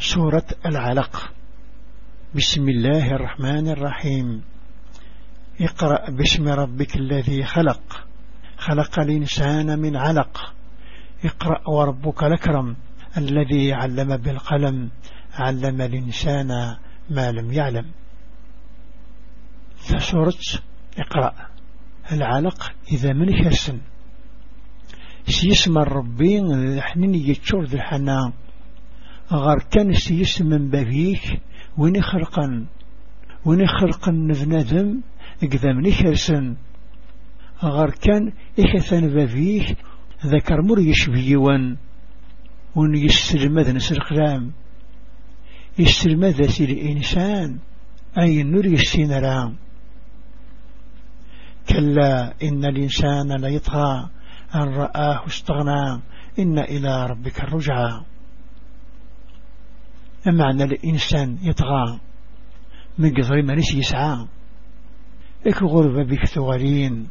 سورة العلق. بسم الله الرحمن الرحيم. اقرأ باسم ربك الذي خلق. خلق الإنسان من علق. اقرأ وربك الأكرم الذي علم بالقلم. علم الإنسان ما لم يعلم. فسورة اقرأ. العلق إذا من حسن سيسمى الربين الحنين يتشور الحنان. غار كان سيسمى بفيك وين خلقا وين خلقا نذنذم من حسن غار كان إحثان بفيك ذكر مر يشبيوان ون يستلمذ نسر قلام يستلمذ سير الإنسان. أي النور يستينرام كلا إن الإنسان ليطغى أن رآه استغنى. إن إلى ربك الرجعى. أمعنى الإنسان يطغى من قضر نسي يسعى؟ إك غربة بك ثغرين.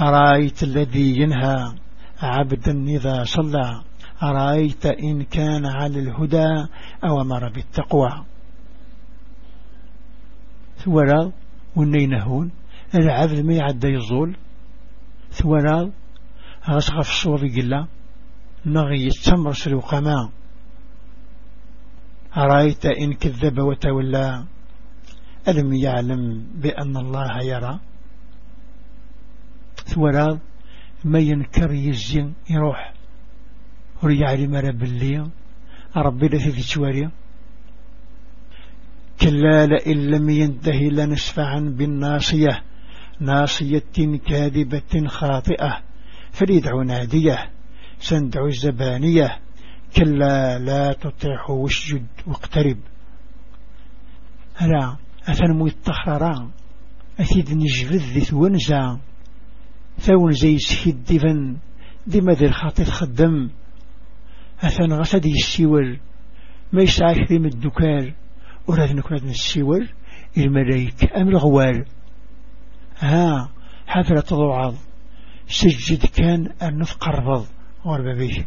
أرأيت الذي ينهى؟ عبدا إذا صلى. أرأيت إن كان على الهدى أو مر بالتقوى. ثورا ونينهون. العبد ما يعدى يزول. ثورا غسغف الصور قلا نغي يتمر سلوقما أرأيت إن كذب وتولى؟ ألم يعلم بأن الله يرى؟ ثورا ما ينكر يزين يروح وريعلم رب اللي ربي لثي تواري كلا لئن لم ينتهي لنسفعا بالناصية. ناصية كاذبة خاطئة. فليدعو نادية. سندع الزبانية. كلا لا تطيح واسجد واقترب. هلا أثنمو التخرران أثيد نجبذ ذي ثونزا ثون زي سكيد دفن ديما ذي الخاطي خدم. أثن غسد السيول ما يسعى كريم الدكار. وراد نكون السيول الملايك أم الغوال ها حفلة ضوعض سجد كان النفق قربض غرب به.